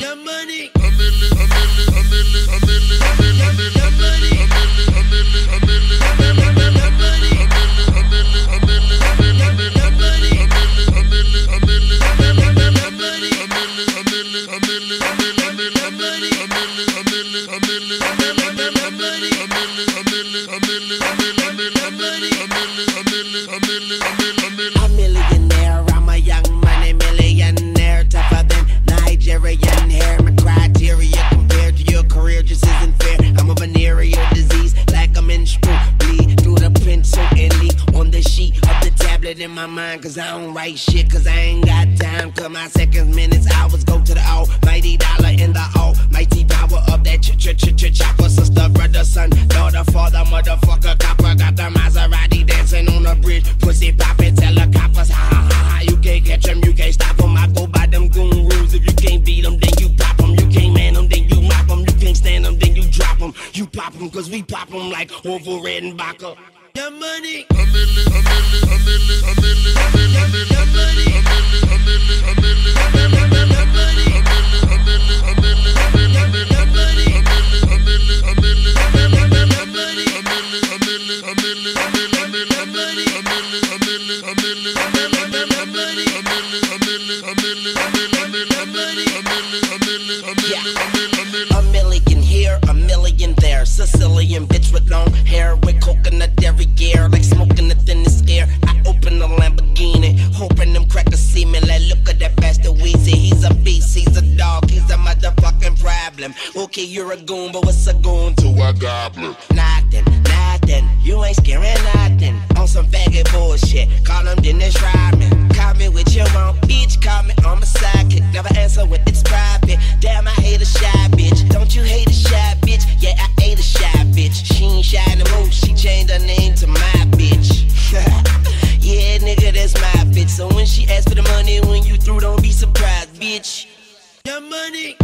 Your money. my mind, cause I don't write shit, cause I ain't got time. Cause my seconds, minutes, hours go to the almighty dollar in the almighty power of that ch ch ch ch chopper. Sister, brother, son, daughter, father, motherfucker, copper. Got the Maserati dancing on the bridge, pussy poppin', tell the coppers, ha ha ha ha. You can't catch them, you can't stop them. I go by them goon rules. If you can't beat them, then you pop them. You can't man them, then you mop them. You can't stand them, then you drop them. You pop them, cause we pop them like Orville Redenbacher. Your money. Sicilian bitch with long hair, with coconut dirty gear, like smoking the thinnest air. I open the Lamborghini, hoping them crackers see me. Like, look at that bastard Weezy. He's a beast, he's a dog, he's a motherfucking problem. Okay, you're a goon, but what's a goon to a So when she asks for the money, when you through, don't be surprised, bitch. Your money.